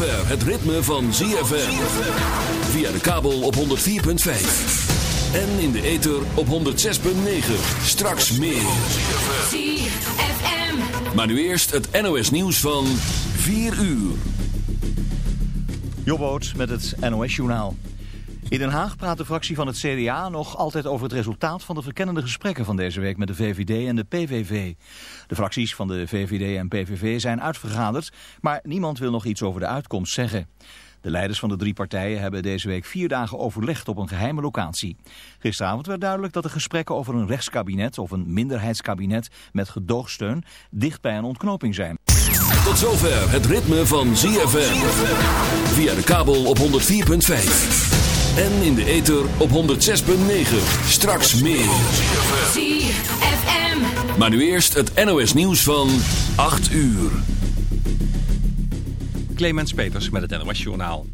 zover het ritme van ZFM. Via de kabel op 104.5. En in de ether op 106.9. Straks meer. ZFM. Maar nu eerst het NOS nieuws van 4 uur. Jobboot met het NOS-journaal. In Den Haag praat de fractie van het CDA nog altijd over het resultaat van de verkennende gesprekken van deze week met de VVD en de PVV. De fracties van de VVD en PVV zijn uitvergaderd, maar niemand wil nog iets over de uitkomst zeggen. De leiders van de drie partijen hebben deze week vier dagen overlegd op een geheime locatie. Gisteravond werd duidelijk dat de gesprekken over een rechtskabinet of een minderheidskabinet met gedoogsteun dicht bij een ontknoping zijn. Tot zover het ritme van ZFM. Via de kabel op 104.5. En in de ether op 106.9. Straks meer. ZFM. Maar nu eerst het NOS nieuws van 8 uur. Clemens Peters met het NOS Journaal.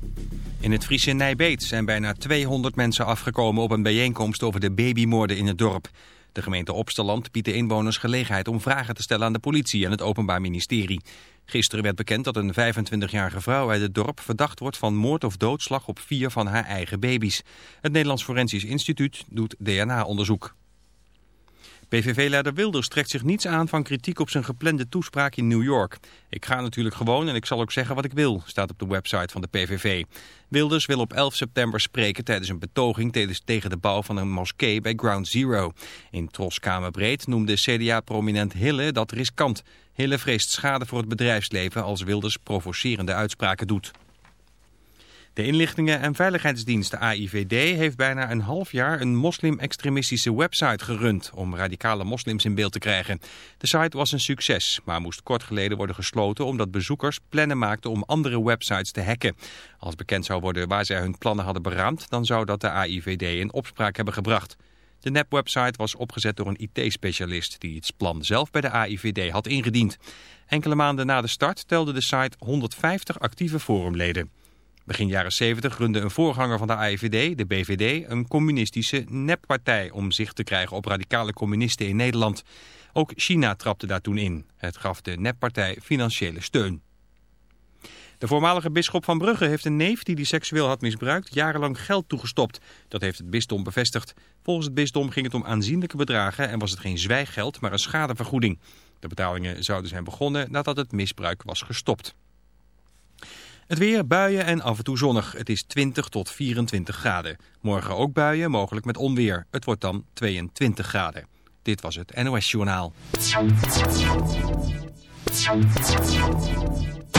In het Friese Nijbeet zijn bijna 200 mensen afgekomen op een bijeenkomst over de babymoorden in het dorp. De gemeente Opsteland biedt de inwoners gelegenheid om vragen te stellen aan de politie en het Openbaar Ministerie. Gisteren werd bekend dat een 25-jarige vrouw uit het dorp verdacht wordt van moord of doodslag op vier van haar eigen baby's. Het Nederlands Forensisch Instituut doet DNA-onderzoek. PVV-leider Wilders trekt zich niets aan van kritiek op zijn geplande toespraak in New York. Ik ga natuurlijk gewoon en ik zal ook zeggen wat ik wil, staat op de website van de PVV. Wilders wil op 11 september spreken tijdens een betoging tegen de bouw van een moskee bij Ground Zero. In Troskamerbreed noemde CDA-prominent Hille dat riskant. Hille vreest schade voor het bedrijfsleven als Wilders provocerende uitspraken doet. De inlichtingen- en veiligheidsdienst de AIVD heeft bijna een half jaar een moslim-extremistische website gerund om radicale moslims in beeld te krijgen. De site was een succes, maar moest kort geleden worden gesloten omdat bezoekers plannen maakten om andere websites te hacken. Als bekend zou worden waar zij hun plannen hadden beraamd, dan zou dat de AIVD in opspraak hebben gebracht. De nepwebsite was opgezet door een IT-specialist die het plan zelf bij de AIVD had ingediend. Enkele maanden na de start telde de site 150 actieve forumleden. Begin jaren 70 runde een voorganger van de AIVD, de BVD, een communistische neppartij om zicht te krijgen op radicale communisten in Nederland. Ook China trapte daar toen in. Het gaf de neppartij financiële steun. De voormalige bisschop van Brugge heeft een neef die die seksueel had misbruikt jarenlang geld toegestopt. Dat heeft het bisdom bevestigd. Volgens het bisdom ging het om aanzienlijke bedragen en was het geen zwijggeld, maar een schadevergoeding. De betalingen zouden zijn begonnen nadat het misbruik was gestopt. Het weer, buien en af en toe zonnig. Het is 20 tot 24 graden. Morgen ook buien, mogelijk met onweer. Het wordt dan 22 graden. Dit was het NOS Journaal.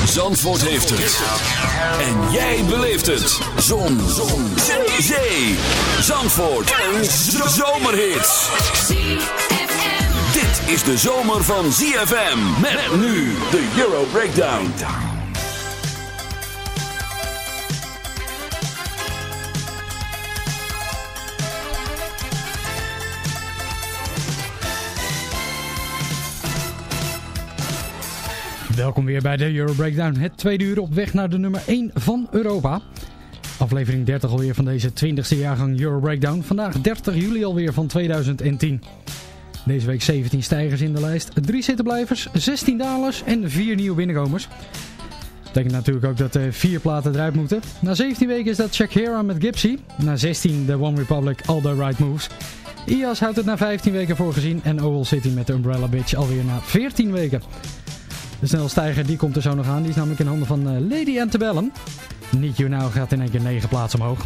Zandvoort heeft het. En jij beleeft het. Zon. Zon. Zee. Zandvoort. Een zomerhit. Dit is de zomer van ZFM. Met nu de Euro Breakdown. Welkom weer bij de Euro Breakdown. Het tweede uur op weg naar de nummer 1 van Europa. Aflevering 30 alweer van deze 20ste jaargang Euro Breakdown. Vandaag 30 juli alweer van 2010. Deze week 17 stijgers in de lijst, 3 zittenblijvers, 16 dalers en 4 nieuwe binnenkomers. Dat betekent natuurlijk ook dat er 4 platen eruit moeten. Na 17 weken is dat Shakira met Gypsy. Na 16 de One Republic All The Right Moves. IAS houdt het na 15 weken voorgezien en Owl City met de Umbrella Bitch alweer na 14 weken. De snelstijger die komt er zo nog aan. Die is namelijk in handen van uh, Lady Antebellum. Niet You gaat in één keer 9 plaatsen omhoog.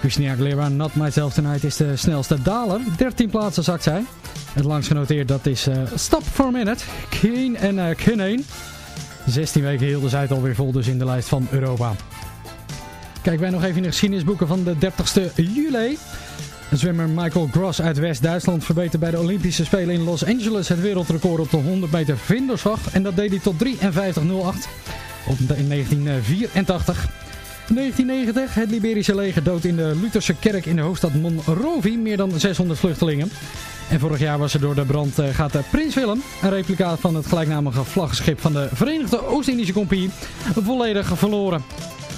Christina Aguilera, Not Myself Tonight is de snelste daler. 13 plaatsen zakt zij. Het langst genoteerd dat is uh, Stop for a Minute. Keen en uh, Kinane. 16 weken hielden zij het alweer vol dus in de lijst van Europa. Kijken wij nog even in de geschiedenisboeken van de 30ste juli. Zwemmer Michael Gross uit West-Duitsland verbeterde bij de Olympische Spelen in Los Angeles het wereldrecord op de 100 meter vinderslag. En dat deed hij tot 53.08 in 1984. In 1990 het Liberische leger dood in de Lutherse kerk in de hoofdstad Monrovia meer dan 600 vluchtelingen. En vorig jaar was er door de brand uh, gaat uh, Prins Willem, een replica van het gelijknamige vlaggenschip van de Verenigde Oost-Indische Compagnie, volledig verloren.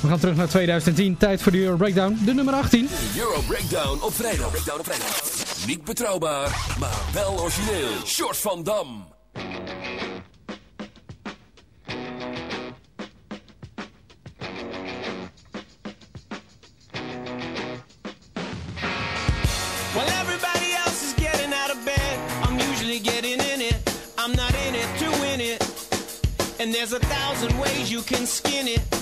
We gaan terug naar 2010. Tijd voor de Euro Breakdown, de nummer 18. De Euro Breakdown op vrijdag. Breakdown op vrijdag. Niet betrouwbaar, maar wel origineel. Short van Dam. there's a thousand ways you can skin it.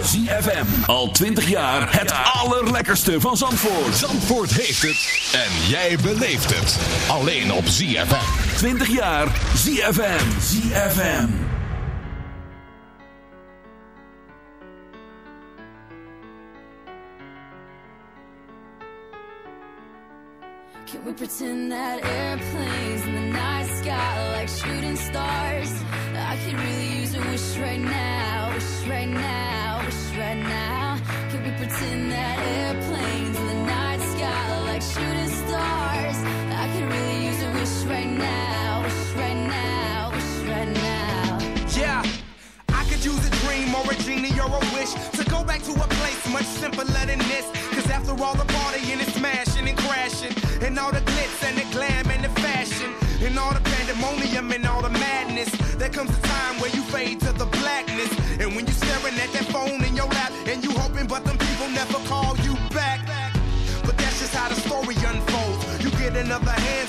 ZFM. Al 20 jaar het allerlekkerste van Zandvoort. Zandvoort heeft het en jij beleeft het. Alleen op ZFM. 20 jaar ZFM. ZFM. Can we pretend that airplanes in the night sky like shooting stars? I could really use a wish right now, wish right now, wish right now. Can that airplanes in the night sky like shooting stars? I could really use a wish right now, wish right now, wish right now. Yeah, I could use a dream or a genie or a wish to go back to a place much simpler than this. Cause after all the partying and smashing and crashing, and all the glitz and the glam and the fashion, and all the pandemonium and all the madness, there comes a time where you fade to the blackness. And when you're staring at that phone in your lap, and you hoping, but them people never call you back. But that's just how the story unfolds. You get another hand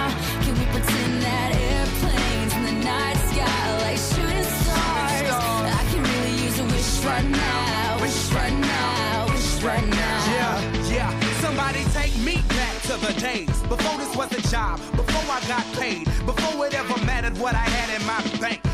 Right now, wish right now, wish right now. Yeah, yeah. Somebody take me back to the days before this was a job, before I got paid, before it ever mattered what I had in my bank.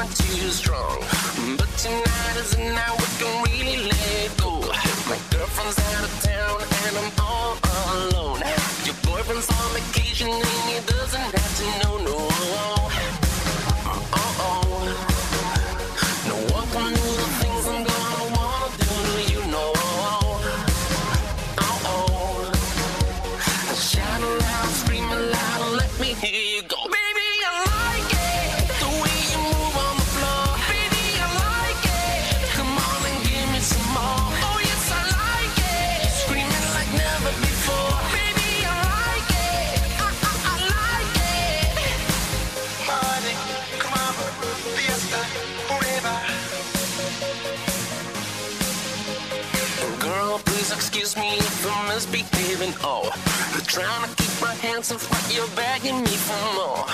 I'm too strong. But tonight is the night we can really let go. My girlfriend's out of town and I'm all alone. Your boyfriend's on vacation and he doesn't have to know, no. Keep my hands off, but you're begging me for more.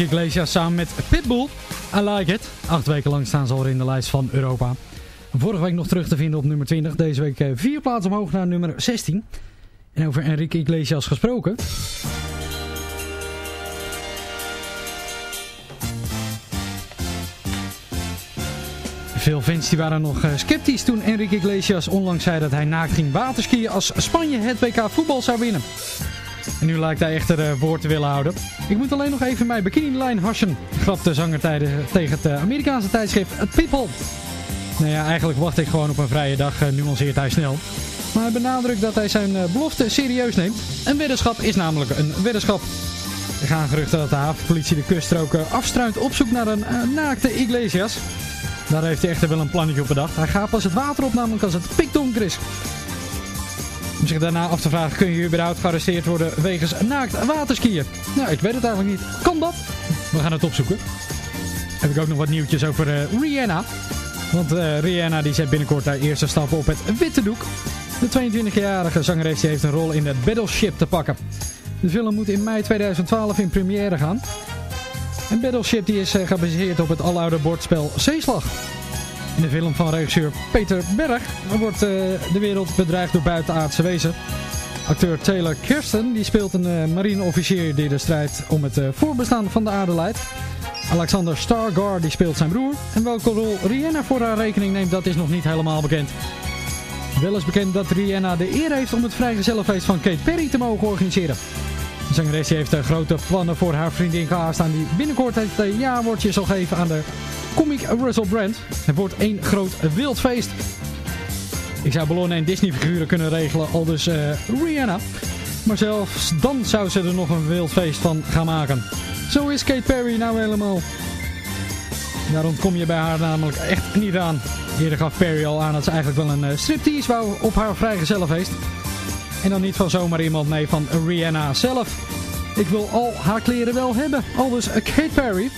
Enrique Iglesias samen met Pitbull. I like it. Acht weken lang staan ze al in de lijst van Europa. Vorige week nog terug te vinden op nummer 20. Deze week eh, vier plaatsen omhoog naar nummer 16. En over Enrique Iglesias gesproken. Veel fans die waren nog eh, sceptisch toen Enrique Iglesias onlangs zei dat hij naakt ging waterskiën als Spanje het WK voetbal zou winnen. En nu lijkt hij echter uh, woord te willen houden. Ik moet alleen nog even mijn bikinilijn hassen, grap de zanger tijden, tegen het uh, Amerikaanse tijdschrift People. Nou ja, eigenlijk wacht ik gewoon op een vrije dag, uh, nuanceert hij snel. Maar hij benadrukt dat hij zijn belofte serieus neemt. Een weddenschap is namelijk een weddenschap. Er gaan geruchten dat de havenpolitie de kuststrook afstruint op zoek naar een naakte Iglesias. Daar heeft hij echter wel een plannetje op bedacht. Hij gaat pas het water op, namelijk als het pikdonker is. Zich daarna af te vragen, kun je überhaupt gearresteerd worden wegens naakt waterskiën? Nou, ik weet het eigenlijk niet. Kan dat? We gaan het opzoeken. Heb ik ook nog wat nieuwtjes over uh, Rihanna. Want uh, Rihanna die zet binnenkort haar eerste stappen op het witte doek. De 22-jarige zangeres heeft een rol in het Battleship te pakken. De film moet in mei 2012 in première gaan. En Battleship die is uh, gebaseerd op het aloude bordspel Zeeslag. In de film van regisseur Peter Berg wordt uh, de wereld bedreigd door buitenaardse wezen. Acteur Taylor Kirsten die speelt een uh, marineofficier die de strijd om het uh, voorbestaan van de aarde leidt. Alexander Stargard die speelt zijn broer. En welke rol Rihanna voor haar rekening neemt dat is nog niet helemaal bekend. Wel is bekend dat Rihanna de eer heeft om het vrijgezellenfeest van Kate Perry te mogen organiseren. De zangeres heeft grote plannen voor haar vriendin klaarstaan die binnenkort het ja-woordje zal geven aan de comic Russell Brand. Het wordt één groot wild feest. Ik zou ballonnen en Disney figuren kunnen regelen, al dus uh, Rihanna. Maar zelfs dan zou ze er nog een wild feest van gaan maken. Zo is Kate Perry nou helemaal. Daar ontkom je bij haar namelijk echt niet aan. Eerder gaf Perry al aan dat ze eigenlijk wel een uh, striptease wou op haar vrijgezellenfeest. En dan niet van zomaar iemand, nee van Rihanna zelf. Ik wil al haar kleren wel hebben, al dus Kate Perry.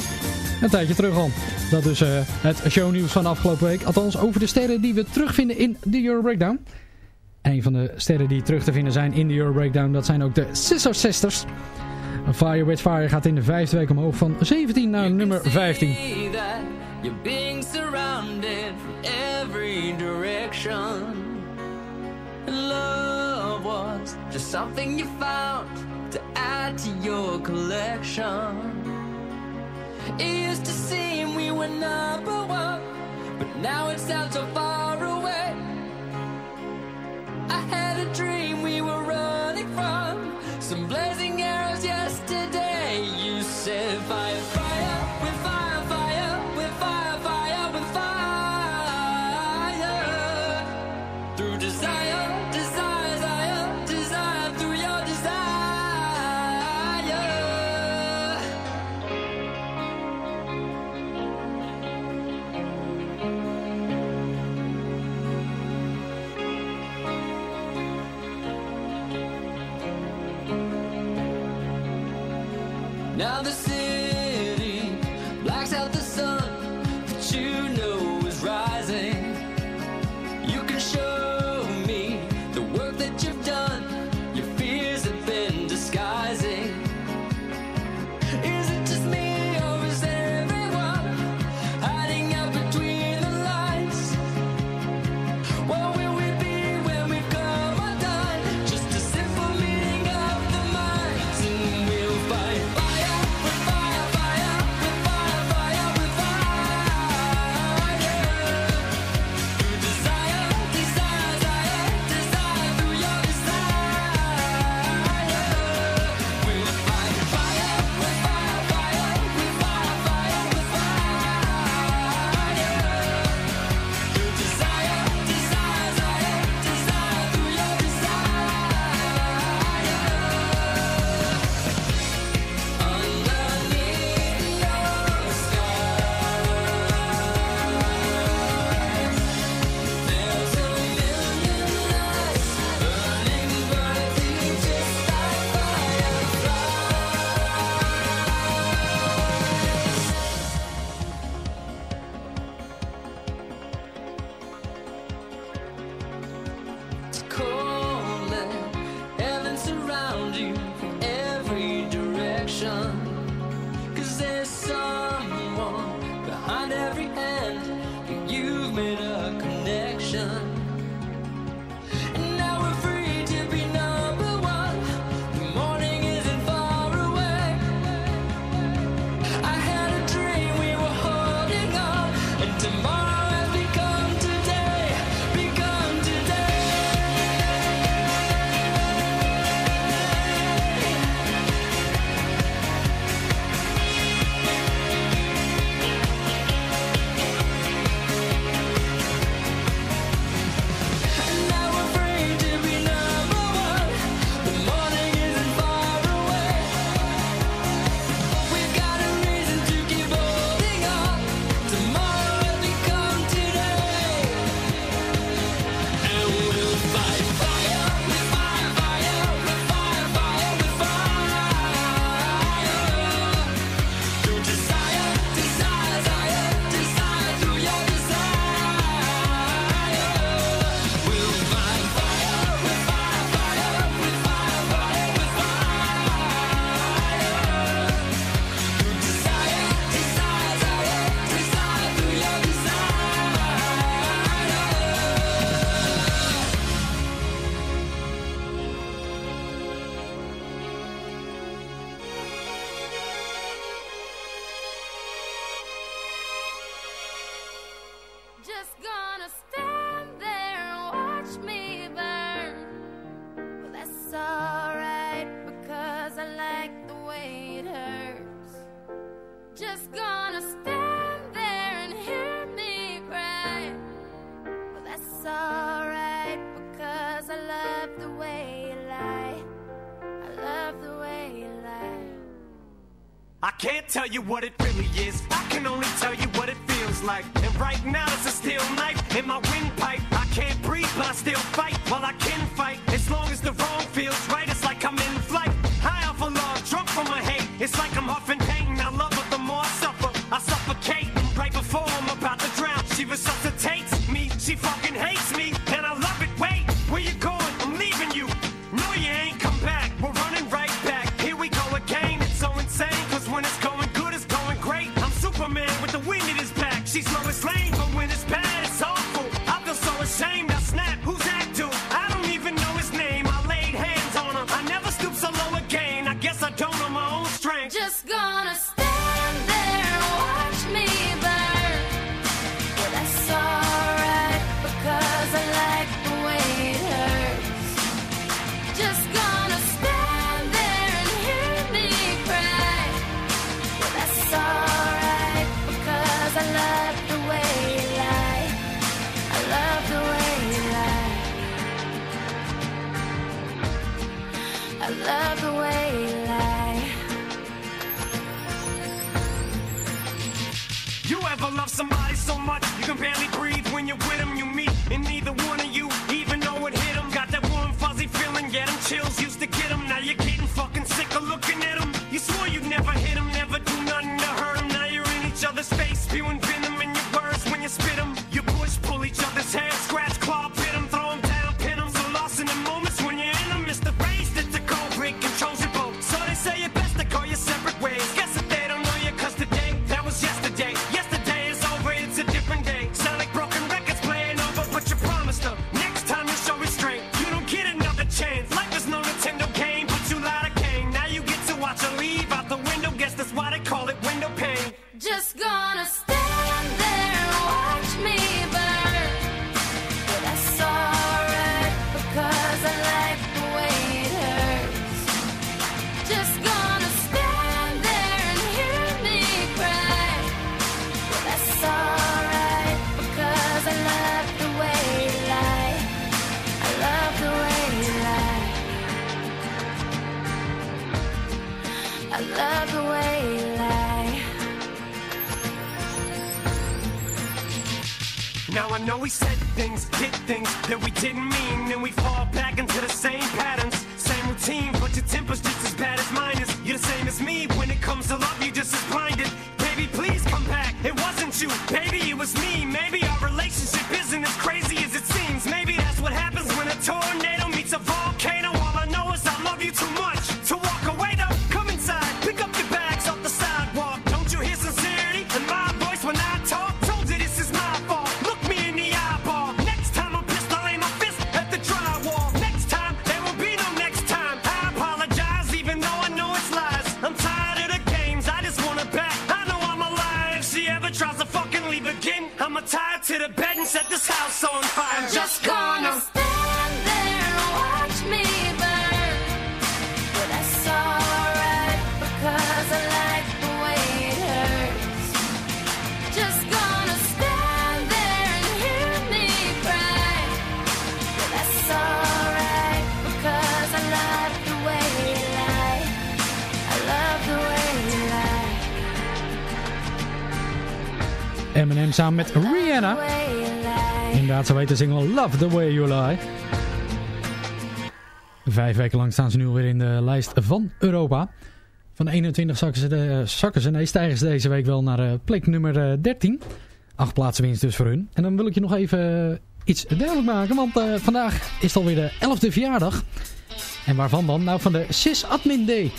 Een tijdje terug al. Dat is uh, het shownieuws van de afgelopen week. Althans over de sterren die we terugvinden in de Euro Breakdown. Een van de sterren die terug te vinden zijn in de Euro Breakdown, dat zijn ook de Scissor Sisters. Fire with Fire gaat in de vijfde week omhoog van 17 naar nummer 15. You're being surrounded from every direction. Love was just something you found to add to your collection. It used to seem we were number one, but now it sounds so far away. tell you what it really is. I can only tell you. ever love somebody so much you can barely breathe when you're with them you meet and neither one of you even know it hit them got that warm fuzzy feeling get them chills. En samen met Rihanna. Inderdaad, zo weten de single Love The Way You Lie. Vijf weken lang staan ze nu weer in de lijst van Europa. Van 21 zakken ze, de, eh, zakken ze nee, stijgen ze deze week wel naar eh, plek nummer eh, 13. Acht plaatsen winst dus voor hun. En dan wil ik je nog even iets duidelijk maken. Want vandaag is het alweer de 11e verjaardag. En waarvan dan? Nou, van de SIS Admin Day.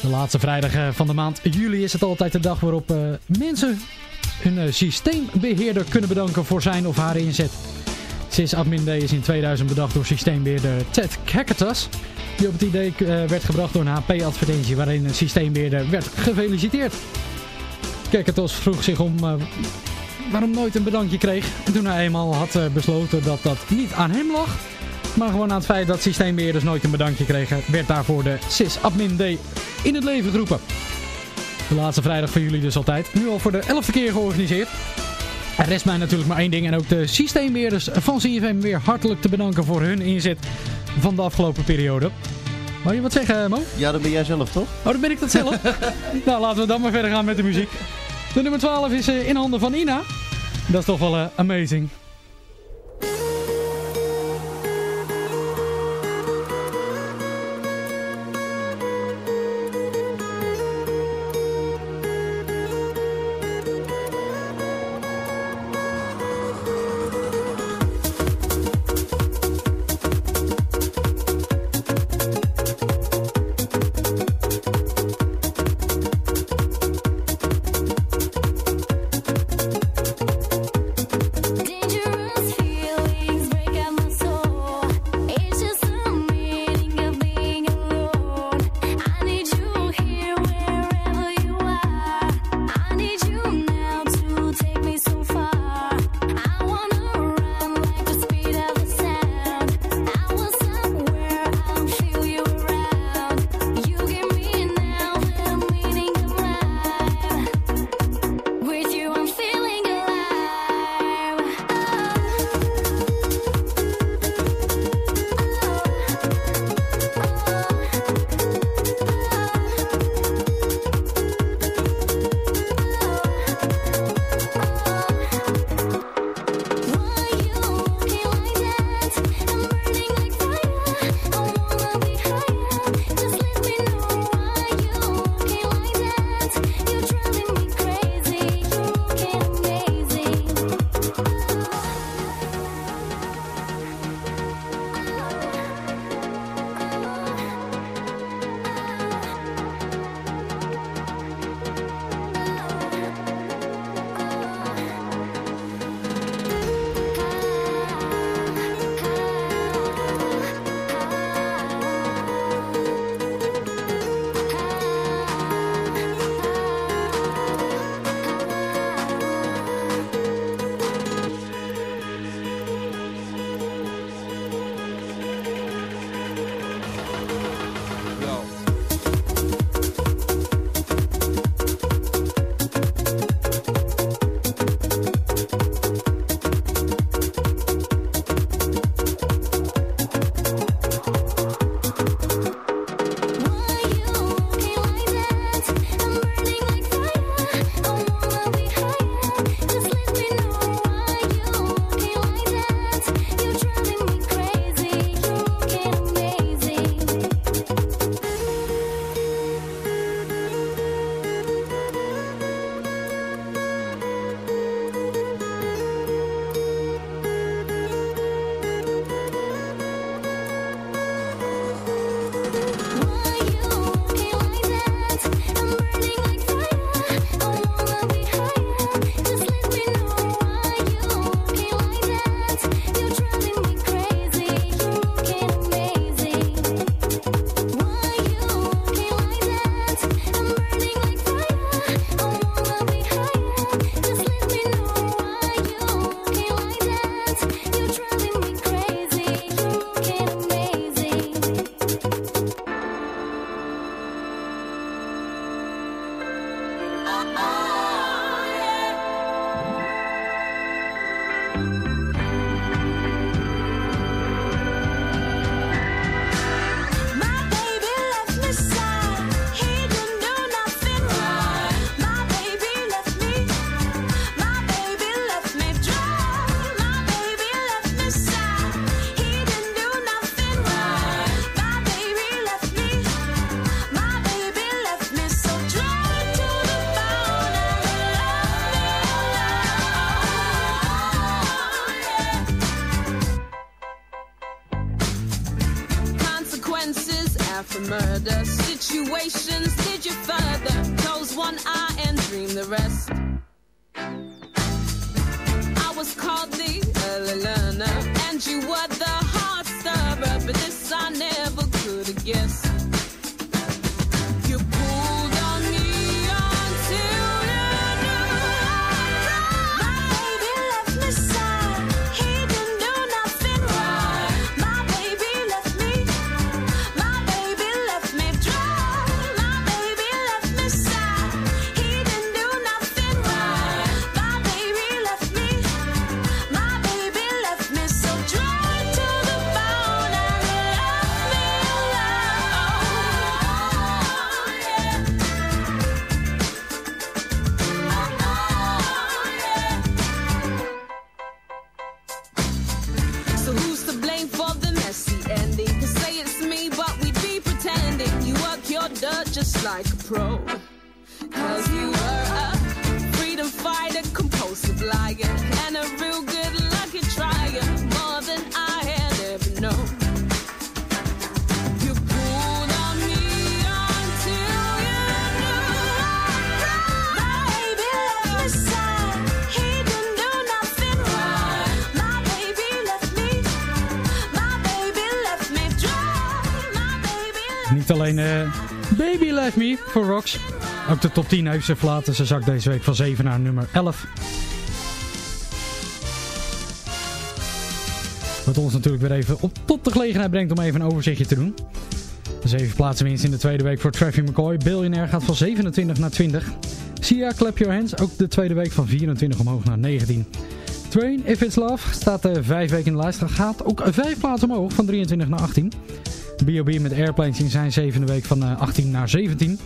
De laatste vrijdag eh, van de maand juli is het altijd de dag waarop eh, mensen hun eh, systeembeheerder kunnen bedanken voor zijn of haar inzet. Sys Admin Day is in 2000 bedacht door systeembeheerder Ted Cactus. Die op het idee werd gebracht door een HP-advertentie waarin een systeembeheerder werd gefeliciteerd. Cactus vroeg zich om waarom nooit een bedankje kreeg. En toen hij eenmaal had besloten dat dat niet aan hem lag maar gewoon aan het feit dat systeembeheerders nooit een bedankje kregen, werd daarvoor de SysAdmin Day in het leven geroepen. De laatste vrijdag van juli dus altijd. Nu al voor de elfde keer georganiseerd. Er rest mij natuurlijk maar één ding en ook de systeembeheerders van CFM weer hartelijk te bedanken voor hun inzet van de afgelopen periode. Wil je wat zeggen, Mo? Ja, dat ben jij zelf toch? Oh, dan ben ik dat zelf. nou, laten we dan maar verder gaan met de muziek. De nummer 12 is eh, in handen van Ina. Dat is toch wel eh, amazing. Niet alleen eh, Baby Left Me voor Rox. Ook de top 10 heeft ze verlaten. Ze zakt deze week van 7 naar nummer 11. Wat ons natuurlijk weer even op tot de gelegenheid brengt om even een overzichtje te doen. Zeven plaatsen winst in de tweede week voor Traffy McCoy. Billionaire gaat van 27 naar 20. Sia Clap Your Hands, ook de tweede week van 24 omhoog naar 19. Train If It's Love staat uh, vijf weken in de lijst. Gaat ook vijf plaatsen omhoog van 23 naar 18. B.O.B. met Airplanes in zijn zevende week van uh, 18 naar 17.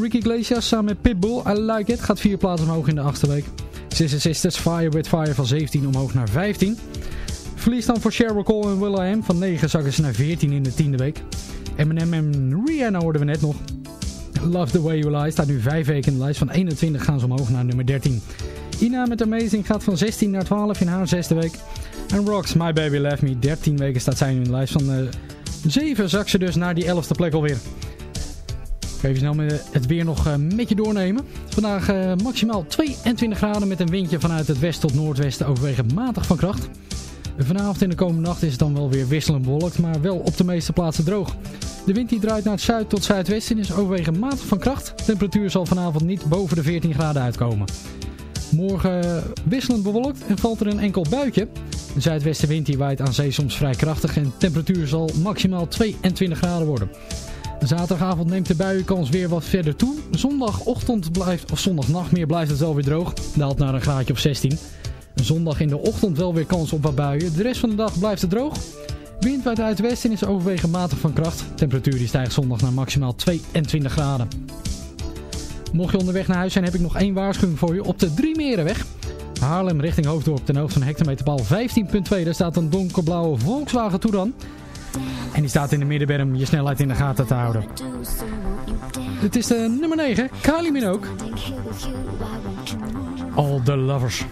Ricky Iglesias samen met Pitbull, I Like It, gaat vier plaatsen omhoog in de achtste week. Sister Sisters, Fire With Fire van 17 omhoog naar 15. Verlies dan voor Sheryl Cole en Will.i.am. Van 9 zakken ze naar 14 in de tiende week. Eminem en Rihanna hoorden we net nog. Love The Way You Lie staat nu 5 weken in de lijst. Van 21 gaan ze omhoog naar nummer 13. Ina met Amazing gaat van 16 naar 12 in haar zesde week. En Rocks, My Baby Left Me, 13 weken staat zij nu in de lijst. Van uh, 7 zak ze dus naar die 11e plek alweer. Even snel het weer nog met je doornemen. Vandaag uh, maximaal 22 graden met een windje vanuit het west tot noordwesten overwegend matig van kracht. Vanavond en de komende nacht is het dan wel weer wisselend bewolkt, maar wel op de meeste plaatsen droog. De wind die draait naar het zuid tot zuidwesten is overwegend matig van kracht. De temperatuur zal vanavond niet boven de 14 graden uitkomen. Morgen wisselend bewolkt en valt er een enkel buitje. De zuidwestenwind die waait aan zee soms vrij krachtig en de temperatuur zal maximaal 22 graden worden. Zaterdagavond neemt de buienkans weer wat verder toe. Zondagochtend blijft, of zondagnacht meer blijft het wel weer droog. Daalt naar een graadje of 16. Zondag in de ochtend wel weer kans op wat buien. De rest van de dag blijft het droog. Wind uit het westen is overwegend matig van kracht. De temperatuur die stijgt zondag naar maximaal 22 graden. Mocht je onderweg naar huis zijn heb ik nog één waarschuwing voor je. Op de Drie Merenweg. Haarlem richting Hoofddorp ten hoogte van hectometerpaal 15.2. Daar staat een donkerblauwe Volkswagen Touran. En die staat in de middenberm je snelheid in de gaten te houden. Dit is de nummer 9, Kylie Minogue. All the Lovers.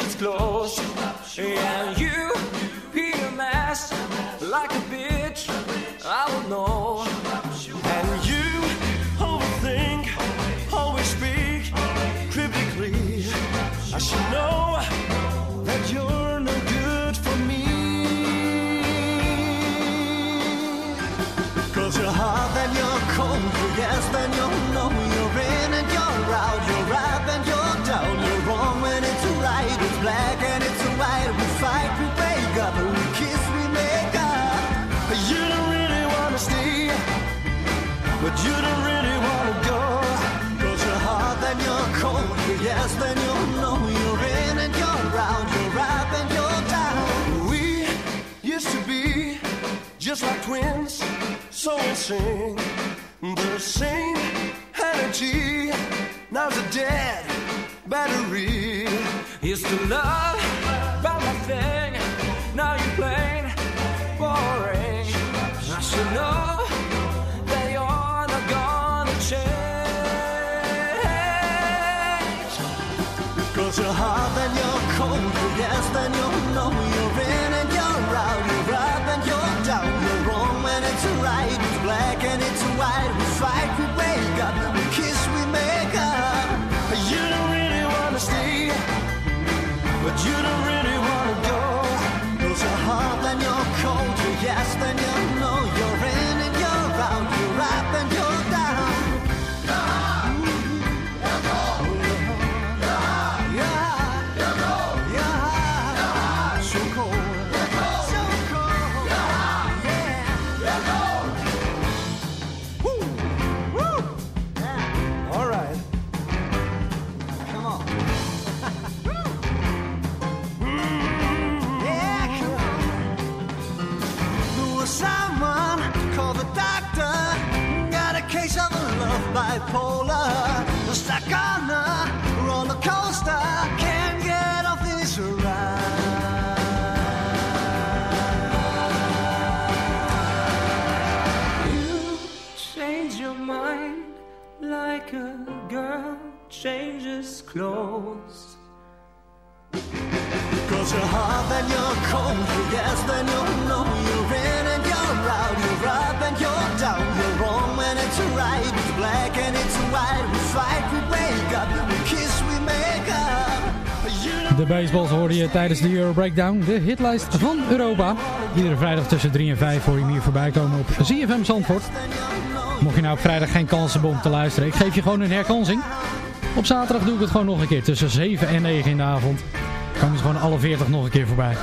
it's close. And you, Peter like a bitch, I don't know. And you, always think, always speak critically. I should know. You don't really wanna go. Cause you're hot and you're cold, yes and you're no, you're in and you're out, you're up and you're down. We used to be just like twins, so we sing the same energy. Now's a dead battery. Used to love about my thing, now you're plain boring. I should know You're hot and you're cold, you're yes and you're no, you're in and you're out, you're up and you're down, you're wrong when it's right, it's black and it's white, we fight, And you're cold, yes you're no, you're in and you're out, you're up and you're down, you're wrong when it's right, black and it's white, we fight, we wake up, we kiss, we make up. De baseballs hoorde je tijdens de Euro Breakdown, de hitlijst van Europa. Iedere vrijdag tussen 3 en 5 hoor je hem hier voorbij komen op ZFM Zandvoort. Mocht je nou op vrijdag geen kans hebben om te luisteren, ik geef je gewoon een herkansing. Op zaterdag doe ik het gewoon nog een keer tussen 7 en 9 in de avond. Komen ze gewoon alle 40 nog een keer voorbij.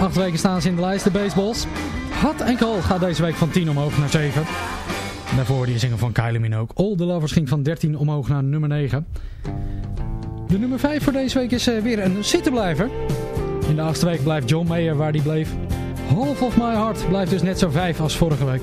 Acht weken staan ze in de lijst, de baseballs. Hot en Cold gaat deze week van 10 omhoog naar 7. En daarvoor je zingen van Kylie Minogue. All the Lovers ging van 13 omhoog naar nummer 9. De nummer 5 voor deze week is eh, weer een zittenblijver. In de achtste week blijft John Mayer waar die bleef. Half of My Heart blijft dus net zo 5 als vorige week.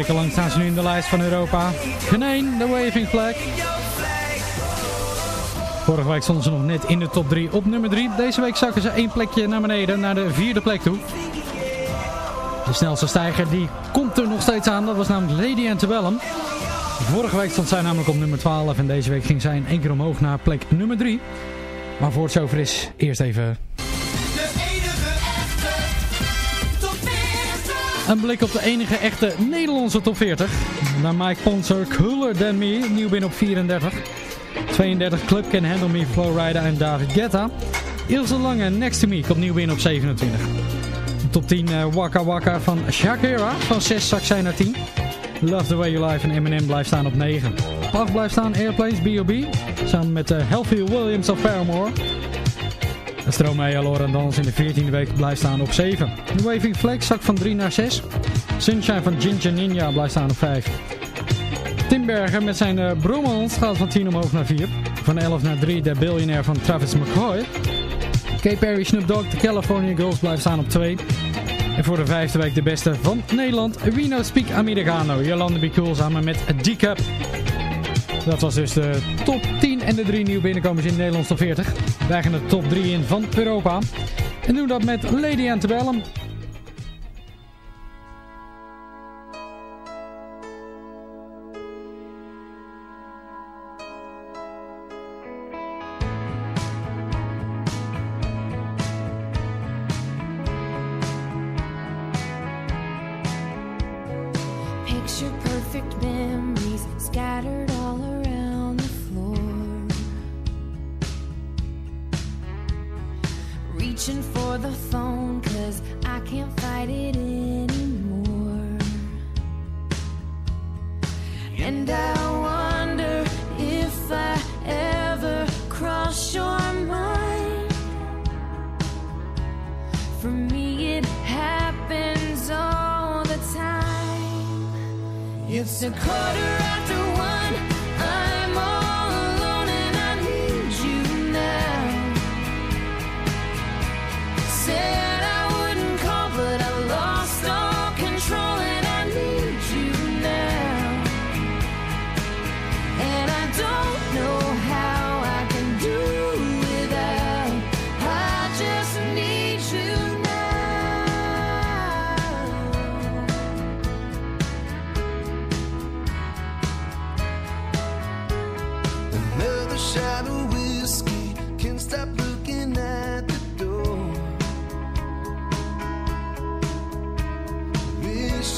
weken lang staan ze nu in de lijst van Europa. Geneen, de Waving Flag. Vorige week stonden ze nog net in de top 3 op nummer 3. Deze week zakken ze één plekje naar beneden, naar de vierde plek toe. De snelste stijger die komt er nog steeds aan. Dat was namelijk Lady Antebellum. Vorige week stond zij namelijk op nummer 12 en deze week ging zij in één keer omhoog naar plek nummer 3. Maar voor het zover is, eerst even Een blik op de enige echte Nederlandse top 40. Naar Mike Ponser, Cooler Than Me, nieuw binnen op 34. 32, Club Can Handle Me, Flowrider en David Guetta. Ilse Lange, Next To Me, komt nieuw binnen op 27. Top 10, uh, eh, Waka Waka van Shakira, van 6 zak zijn naar 10. Love The Way You Live en Eminem blijft staan op 9. 8 blijft staan Airplanes, B.O.B. Samen met eh, uh, Healthy Williams of Paramore. Stromae, Laura en Dans in de 14e week blijft staan op 7. De Waving Flag zakt van 3 naar 6. Sunshine van Ginger Ninja blijft staan op 5. Timberger met zijn uh, gaat van 10 omhoog naar 4. Van 11 naar 3 de Billionaire van Travis McCoy. K. Perry, Snoop Dogg, de California Girls blijft staan op 2. En voor de vijfde week de beste van Nederland. We No Speak Americano. Jolande Be Cool samen met D-Cup. Dat was dus de top 10 en de drie nieuwe binnenkomers in de Nederlands top 40. Wij gaan de top 3 in van Europa. En doen dat met Lady Antebellum.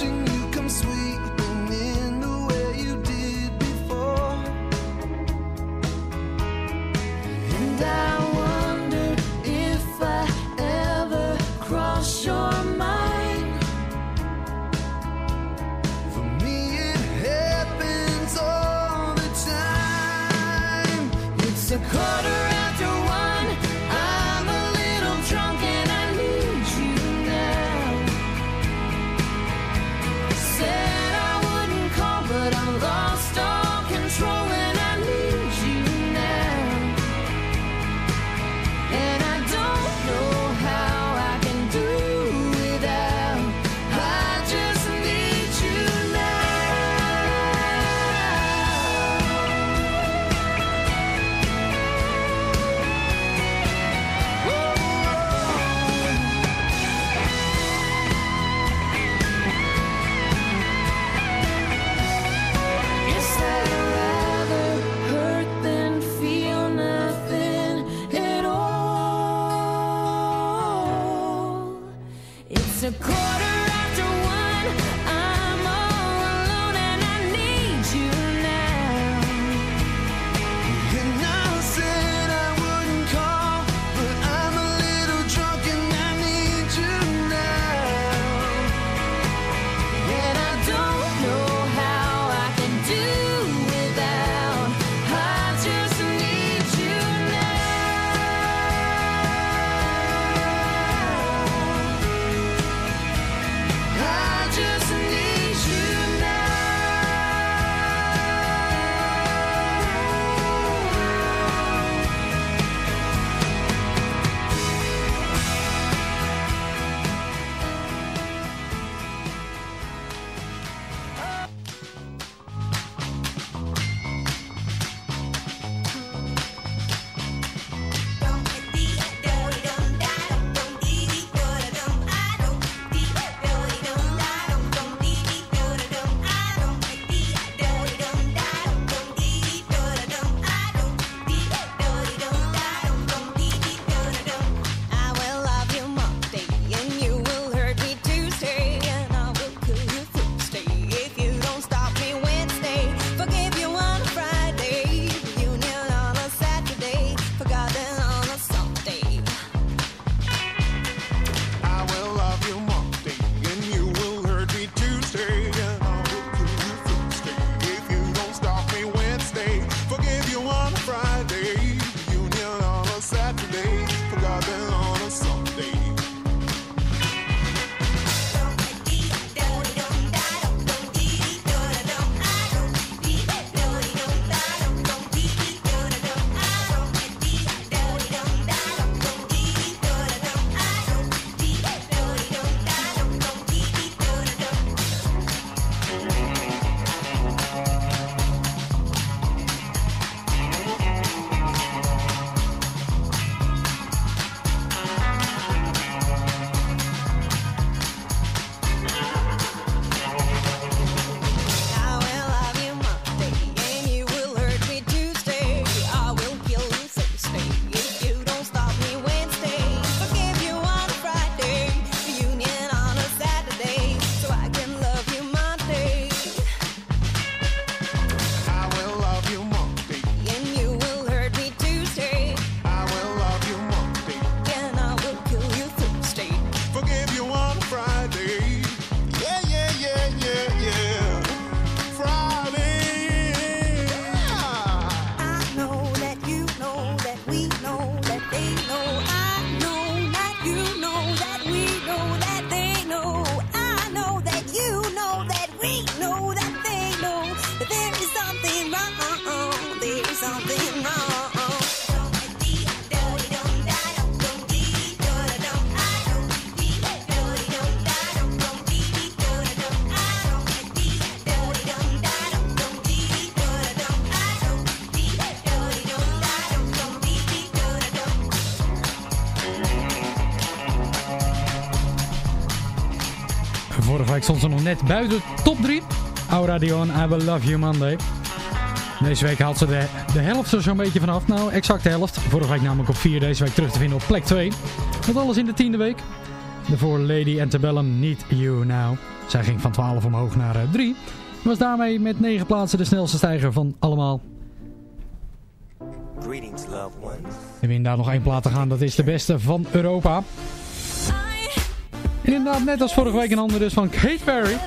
watching you come sweet. Net buiten de top 3. Aura Dion, I Will Love You Monday. Deze week haalt ze de, de helft er zo'n beetje vanaf. Nou, exact de helft. Vorige week namelijk op 4, deze week terug te vinden op plek 2. Dat alles in de tiende week. Daarvoor Lady Antebellum, Need You Now. Zij ging van 12 omhoog naar 3. Was daarmee met 9 plaatsen de snelste stijger van allemaal. Greetings, loved ones. En daar nog één plaat te gaan, dat is de beste van Europa. Net als vorige week een ander dus van Kate Perry.